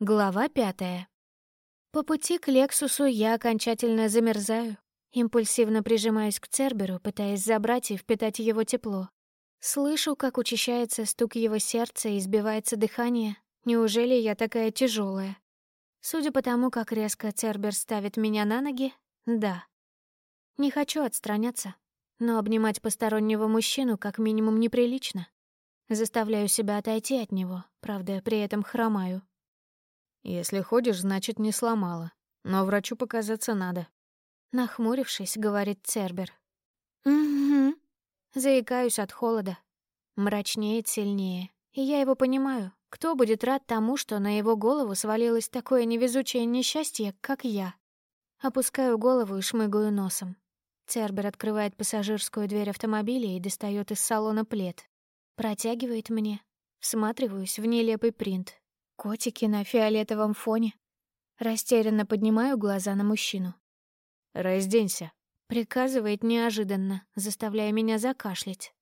Глава пятая. По пути к Лексусу я окончательно замерзаю. Импульсивно прижимаюсь к Церберу, пытаясь забрать и впитать его тепло. Слышу, как учащается стук его сердца и сбивается дыхание. Неужели я такая тяжелая? Судя по тому, как резко Цербер ставит меня на ноги, да. Не хочу отстраняться, но обнимать постороннего мужчину как минимум неприлично. Заставляю себя отойти от него, правда, при этом хромаю. Если ходишь, значит, не сломала. Но врачу показаться надо. Нахмурившись, говорит Цербер. «Угу». Заикаюсь от холода. Мрачнеет сильнее. И я его понимаю. Кто будет рад тому, что на его голову свалилось такое невезучее несчастье, как я? Опускаю голову и шмыгаю носом. Цербер открывает пассажирскую дверь автомобиля и достает из салона плед. Протягивает мне. Всматриваюсь в нелепый принт, Котики на фиолетовом фоне. Растерянно поднимаю глаза на мужчину. «Разденься», — приказывает неожиданно, заставляя меня закашлять.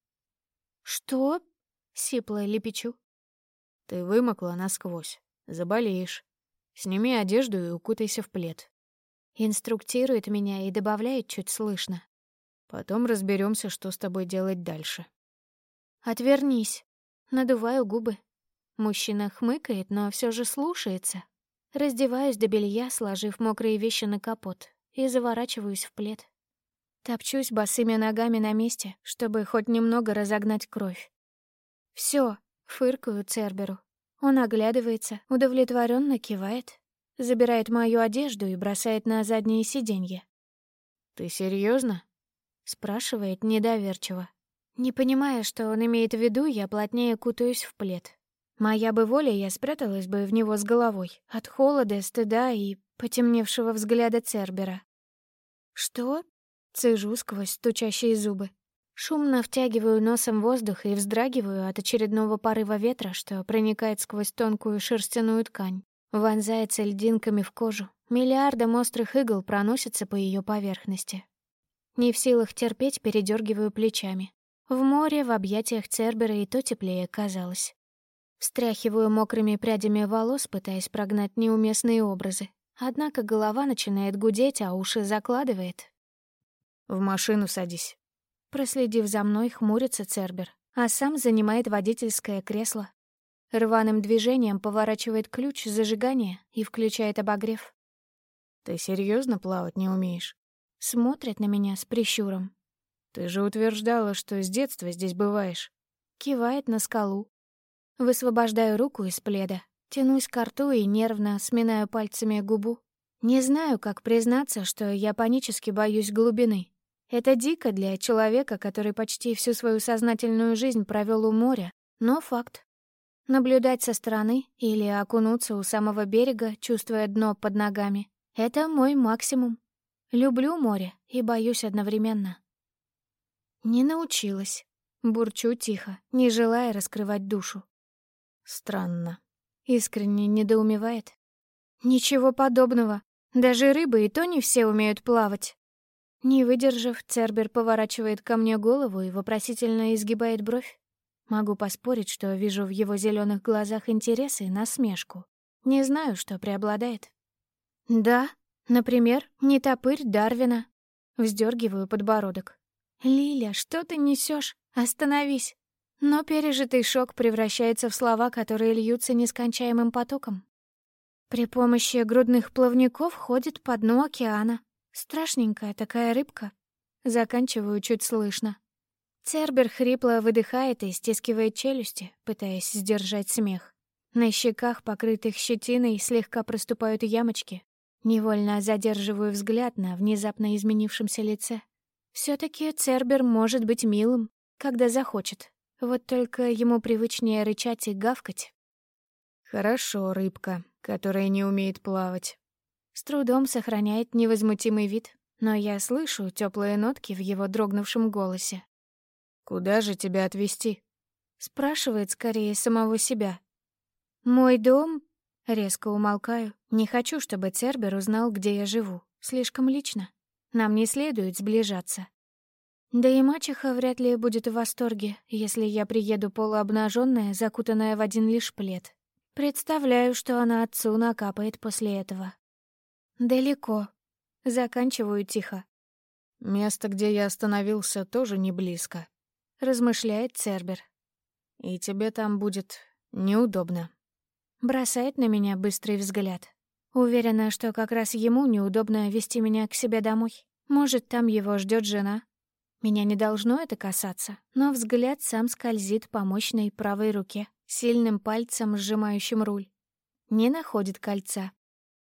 «Что?» — сипло лепечу. «Ты вымокла насквозь. Заболеешь. Сними одежду и укутайся в плед». Инструктирует меня и добавляет чуть слышно. «Потом разберемся, что с тобой делать дальше». «Отвернись». Надуваю губы, Мужчина хмыкает, но все же слушается. Раздеваюсь до белья, сложив мокрые вещи на капот, и заворачиваюсь в плед. Топчусь босыми ногами на месте, чтобы хоть немного разогнать кровь. Все, фыркаю Церберу. Он оглядывается, удовлетворенно кивает, забирает мою одежду и бросает на заднее сиденье. «Ты серьезно? спрашивает недоверчиво. Не понимая, что он имеет в виду, я плотнее кутаюсь в плед. Моя бы воля, я спряталась бы в него с головой, от холода, стыда и потемневшего взгляда Цербера. «Что?» — цежу сквозь стучащие зубы. Шумно втягиваю носом воздух и вздрагиваю от очередного порыва ветра, что проникает сквозь тонкую шерстяную ткань, вонзается льдинками в кожу, миллиардом острых игл проносится по ее поверхности. Не в силах терпеть, передергиваю плечами. В море, в объятиях Цербера и то теплее казалось. Встряхиваю мокрыми прядями волос, пытаясь прогнать неуместные образы. Однако голова начинает гудеть, а уши закладывает. «В машину садись». Проследив за мной, хмурится Цербер, а сам занимает водительское кресло. Рваным движением поворачивает ключ зажигания и включает обогрев. «Ты серьезно плавать не умеешь?» Смотрит на меня с прищуром. «Ты же утверждала, что с детства здесь бываешь». Кивает на скалу, Высвобождаю руку из пледа, тянусь к рту и нервно сминаю пальцами губу. Не знаю, как признаться, что я панически боюсь глубины. Это дико для человека, который почти всю свою сознательную жизнь провел у моря, но факт. Наблюдать со стороны или окунуться у самого берега, чувствуя дно под ногами — это мой максимум. Люблю море и боюсь одновременно. Не научилась. Бурчу тихо, не желая раскрывать душу. Странно. Искренне недоумевает. Ничего подобного. Даже рыбы и то не все умеют плавать. Не выдержав, Цербер поворачивает ко мне голову и вопросительно изгибает бровь. Могу поспорить, что вижу в его зеленых глазах интерес и насмешку. Не знаю, что преобладает. Да, например, не топырь Дарвина. Вздергиваю подбородок. Лиля, что ты несешь? Остановись. Но пережитый шок превращается в слова, которые льются нескончаемым потоком. При помощи грудных плавников ходит по дну океана. Страшненькая такая рыбка. Заканчиваю чуть слышно. Цербер хрипло выдыхает и стискивает челюсти, пытаясь сдержать смех. На щеках, покрытых щетиной, слегка проступают ямочки. Невольно задерживаю взгляд на внезапно изменившемся лице. все таки Цербер может быть милым, когда захочет. Вот только ему привычнее рычать и гавкать. «Хорошо, рыбка, которая не умеет плавать». С трудом сохраняет невозмутимый вид, но я слышу теплые нотки в его дрогнувшем голосе. «Куда же тебя отвезти?» Спрашивает скорее самого себя. «Мой дом?» Резко умолкаю. Не хочу, чтобы Цербер узнал, где я живу. Слишком лично. Нам не следует сближаться. Да и мачеха вряд ли будет в восторге, если я приеду полуобнаженная, закутанная в один лишь плед. Представляю, что она отцу накапает после этого. Далеко. Заканчиваю тихо. Место, где я остановился, тоже не близко. Размышляет Цербер. И тебе там будет неудобно. Бросает на меня быстрый взгляд. Уверена, что как раз ему неудобно вести меня к себе домой. Может, там его ждет жена. Меня не должно это касаться, но взгляд сам скользит по мощной правой руке, сильным пальцем, сжимающим руль. Не находит кольца.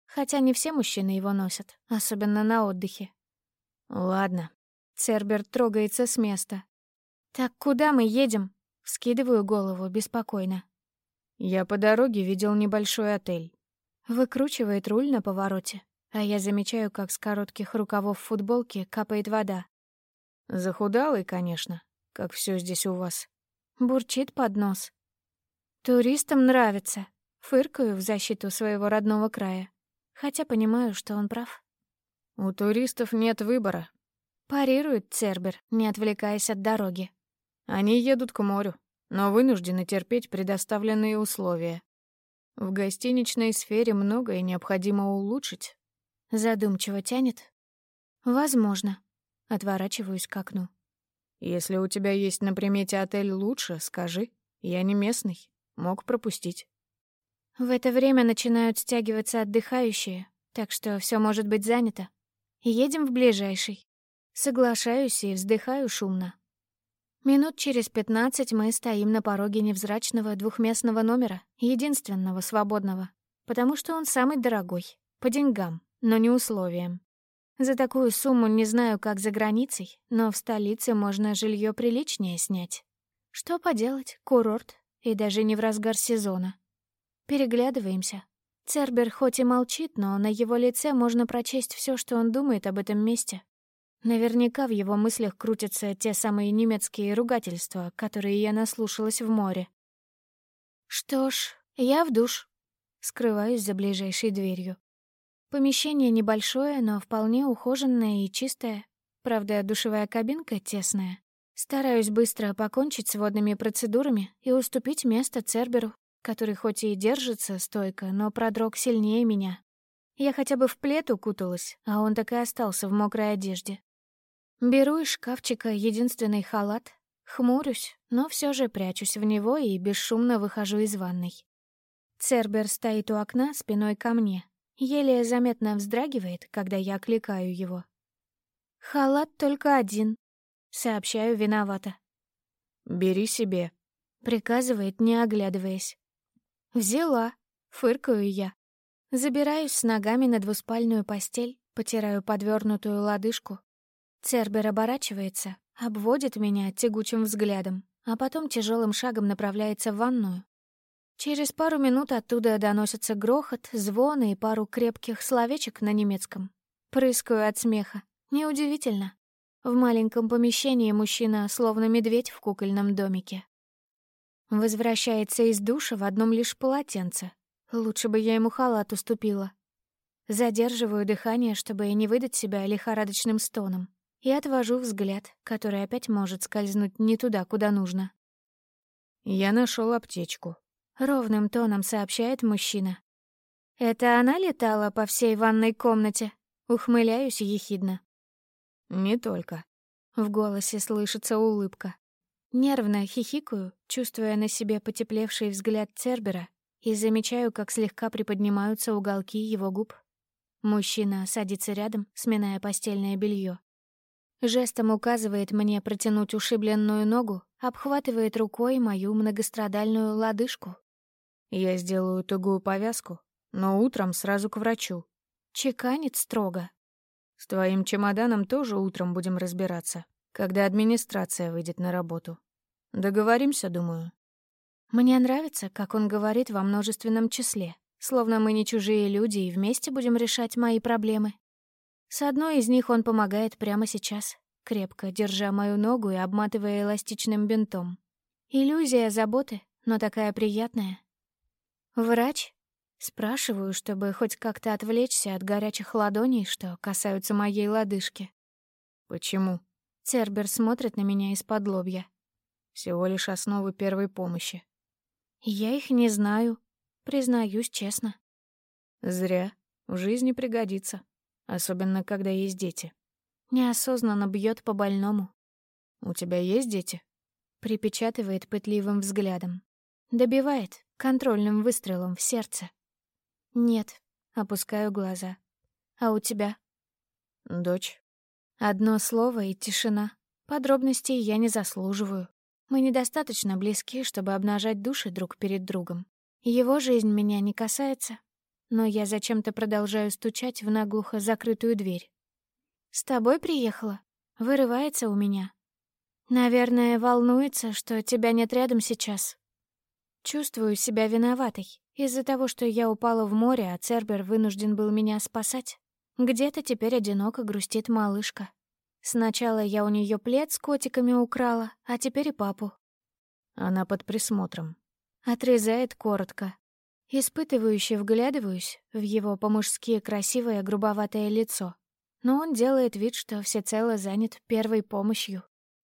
Хотя не все мужчины его носят, особенно на отдыхе. Ладно. Цербер трогается с места. «Так куда мы едем?» Вскидываю голову беспокойно. Я по дороге видел небольшой отель. Выкручивает руль на повороте, а я замечаю, как с коротких рукавов футболки капает вода. Захудалый, конечно, как все здесь у вас. Бурчит под нос. Туристам нравится. Фыркаю в защиту своего родного края, хотя понимаю, что он прав. У туристов нет выбора. Парирует Цербер, не отвлекаясь от дороги. Они едут к морю, но вынуждены терпеть предоставленные условия. В гостиничной сфере многое необходимо улучшить. Задумчиво тянет. Возможно. Отворачиваюсь к окну. Если у тебя есть на примете отель лучше, скажи. Я не местный. Мог пропустить. В это время начинают стягиваться отдыхающие, так что все может быть занято. Едем в ближайший. Соглашаюсь и вздыхаю шумно. Минут через пятнадцать мы стоим на пороге невзрачного двухместного номера, единственного свободного, потому что он самый дорогой, по деньгам, но не условиям. За такую сумму не знаю, как за границей, но в столице можно жилье приличнее снять. Что поделать, курорт, и даже не в разгар сезона. Переглядываемся. Цербер хоть и молчит, но на его лице можно прочесть все, что он думает об этом месте, Наверняка в его мыслях крутятся те самые немецкие ругательства, которые я наслушалась в море. Что ж, я в душ. Скрываюсь за ближайшей дверью. Помещение небольшое, но вполне ухоженное и чистое. Правда, душевая кабинка тесная. Стараюсь быстро покончить с водными процедурами и уступить место Церберу, который хоть и держится стойко, но продрог сильнее меня. Я хотя бы в плед укуталась, а он так и остался в мокрой одежде. Беру из шкафчика единственный халат, хмурюсь, но все же прячусь в него и бесшумно выхожу из ванной. Цербер стоит у окна спиной ко мне, еле заметно вздрагивает, когда я окликаю его. «Халат только один», — сообщаю виновато. «Бери себе», — приказывает, не оглядываясь. «Взяла», — фыркаю я. Забираюсь с ногами на двуспальную постель, потираю подвернутую лодыжку, Цербер оборачивается, обводит меня тягучим взглядом, а потом тяжелым шагом направляется в ванную. Через пару минут оттуда доносится грохот, звон и пару крепких словечек на немецком. Прыскаю от смеха. Неудивительно. В маленьком помещении мужчина словно медведь в кукольном домике. Возвращается из душа в одном лишь полотенце. Лучше бы я ему халат уступила. Задерживаю дыхание, чтобы не выдать себя лихорадочным стоном и отвожу взгляд, который опять может скользнуть не туда, куда нужно. «Я нашел аптечку», — ровным тоном сообщает мужчина. «Это она летала по всей ванной комнате?» Ухмыляюсь ехидно. «Не только». В голосе слышится улыбка. Нервно хихикаю, чувствуя на себе потеплевший взгляд Цербера, и замечаю, как слегка приподнимаются уголки его губ. Мужчина садится рядом, сминая постельное белье. Жестом указывает мне протянуть ушибленную ногу, обхватывает рукой мою многострадальную лодыжку. «Я сделаю тугую повязку, но утром сразу к врачу». Чеканит строго. «С твоим чемоданом тоже утром будем разбираться, когда администрация выйдет на работу. Договоримся, думаю». Мне нравится, как он говорит во множественном числе, словно мы не чужие люди и вместе будем решать мои проблемы. С одной из них он помогает прямо сейчас, крепко держа мою ногу и обматывая эластичным бинтом. Иллюзия заботы, но такая приятная. «Врач?» Спрашиваю, чтобы хоть как-то отвлечься от горячих ладоней, что касаются моей лодыжки. «Почему?» Цербер смотрит на меня из-под лобья. «Всего лишь основы первой помощи». «Я их не знаю», — признаюсь честно. Зря. В жизни пригодится. Особенно, когда есть дети. Неосознанно бьет по больному. «У тебя есть дети?» Припечатывает пытливым взглядом. Добивает контрольным выстрелом в сердце. «Нет», — опускаю глаза. «А у тебя?» «Дочь». Одно слово и тишина. Подробностей я не заслуживаю. Мы недостаточно близки, чтобы обнажать души друг перед другом. Его жизнь меня не касается, но я зачем-то продолжаю стучать в наглухо закрытую дверь. «С тобой приехала?» Вырывается у меня. Наверное, волнуется, что тебя нет рядом сейчас. Чувствую себя виноватой из-за того, что я упала в море, а Цербер вынужден был меня спасать. Где-то теперь одиноко грустит малышка. Сначала я у нее плед с котиками украла, а теперь и папу. Она под присмотром. Отрезает коротко. Испытывающе вглядываюсь в его по-мужски красивое грубоватое лицо. Но он делает вид, что всецело занят первой помощью.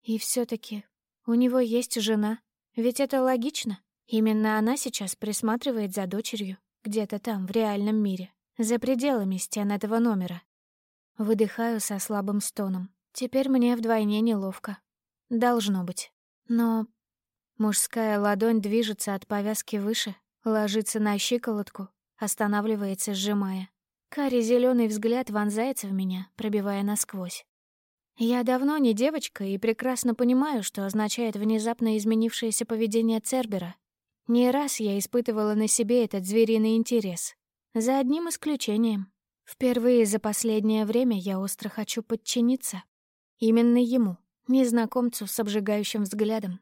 И все таки у него есть жена. Ведь это логично. Именно она сейчас присматривает за дочерью, где-то там, в реальном мире, за пределами стен этого номера. Выдыхаю со слабым стоном. Теперь мне вдвойне неловко. Должно быть. Но мужская ладонь движется от повязки выше, ложится на щиколотку, останавливается, сжимая. Карий зеленый взгляд вонзается в меня, пробивая насквозь. Я давно не девочка и прекрасно понимаю, что означает внезапно изменившееся поведение Цербера. Не раз я испытывала на себе этот звериный интерес. За одним исключением. Впервые за последнее время я остро хочу подчиниться. Именно ему, незнакомцу с обжигающим взглядом.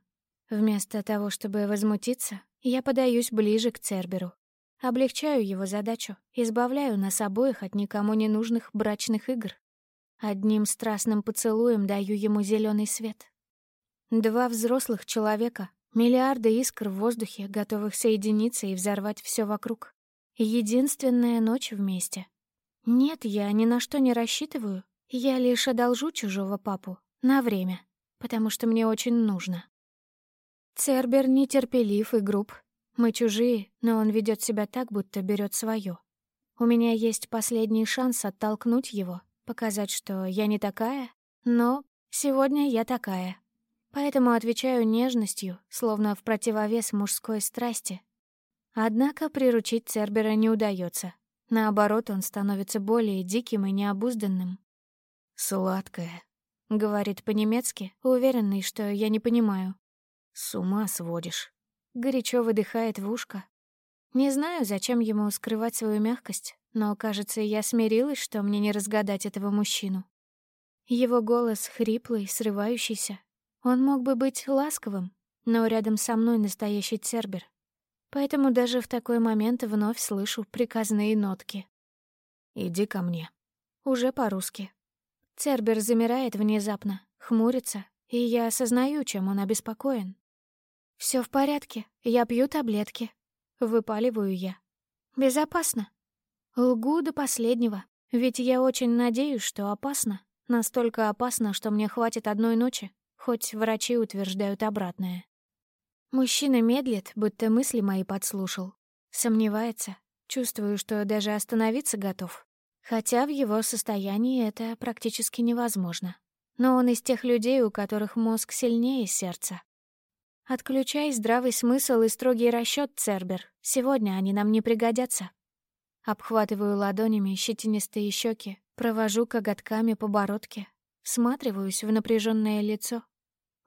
Вместо того, чтобы возмутиться, я подаюсь ближе к Церберу. Облегчаю его задачу, избавляю нас обоих от никому не нужных брачных игр. Одним страстным поцелуем даю ему зеленый свет. Два взрослых человека, миллиарды искр в воздухе, готовых соединиться и взорвать все вокруг. Единственная ночь вместе. Нет, я ни на что не рассчитываю, я лишь одолжу чужого папу на время, потому что мне очень нужно. Цербер нетерпелив и груб. Мы чужие, но он ведет себя так, будто берет свое. У меня есть последний шанс оттолкнуть его, показать, что я не такая, но сегодня я такая. Поэтому отвечаю нежностью, словно в противовес мужской страсти. Однако приручить Цербера не удается. Наоборот, он становится более диким и необузданным. «Сладкая», — говорит по-немецки, уверенный, что я не понимаю. «С ума сводишь». Горячо выдыхает в ушко. Не знаю, зачем ему скрывать свою мягкость, но, кажется, я смирилась, что мне не разгадать этого мужчину. Его голос хриплый, срывающийся. Он мог бы быть ласковым, но рядом со мной настоящий цербер. Поэтому даже в такой момент вновь слышу приказные нотки. «Иди ко мне». Уже по-русски. Цербер замирает внезапно, хмурится, и я осознаю, чем он обеспокоен. Все в порядке, я пью таблетки. Выпаливаю я. Безопасно. Лгу до последнего, ведь я очень надеюсь, что опасно. Настолько опасно, что мне хватит одной ночи, хоть врачи утверждают обратное. Мужчина медлит, будто мысли мои подслушал. Сомневается. Чувствую, что даже остановиться готов. Хотя в его состоянии это практически невозможно. Но он из тех людей, у которых мозг сильнее сердца. Отключай здравый смысл и строгий расчет, Цербер. Сегодня они нам не пригодятся. Обхватываю ладонями щетинистые щеки, провожу коготками по бородке, всматриваюсь в напряженное лицо,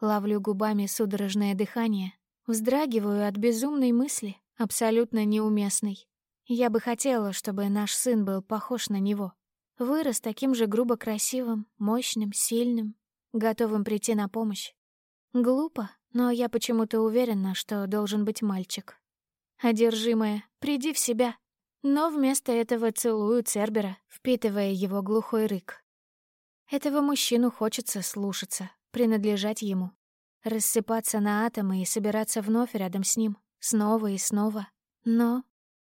ловлю губами судорожное дыхание, вздрагиваю от безумной мысли, абсолютно неуместной. Я бы хотела, чтобы наш сын был похож на него. Вырос таким же грубо красивым, мощным, сильным, готовым прийти на помощь. Глупо, но я почему-то уверена, что должен быть мальчик. Одержимая, приди в себя. Но вместо этого целую Цербера, впитывая его глухой рык. Этого мужчину хочется слушаться, принадлежать ему, рассыпаться на атомы и собираться вновь рядом с ним, снова и снова. Но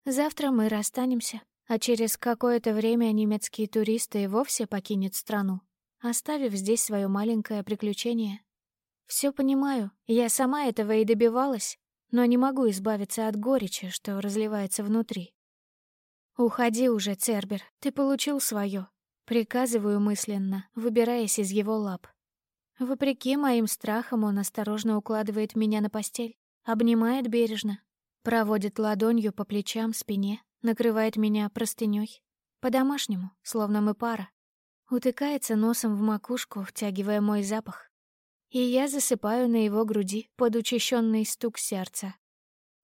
завтра мы расстанемся, а через какое-то время немецкие туристы и вовсе покинет страну, оставив здесь свое маленькое приключение. Все понимаю, я сама этого и добивалась, но не могу избавиться от горечи, что разливается внутри. «Уходи уже, Цербер, ты получил свое. Приказываю мысленно, выбираясь из его лап. Вопреки моим страхам он осторожно укладывает меня на постель, обнимает бережно, проводит ладонью по плечам, спине, накрывает меня простыней. По-домашнему, словно мы пара. Утыкается носом в макушку, втягивая мой запах. И я засыпаю на его груди под учащенный стук сердца.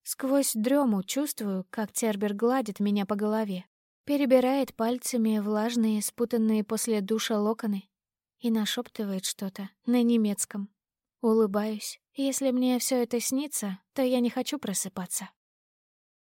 Сквозь дрему чувствую, как Цербер гладит меня по голове, перебирает пальцами влажные, спутанные после душа локоны и нашептывает что-то на немецком. Улыбаюсь. Если мне все это снится, то я не хочу просыпаться.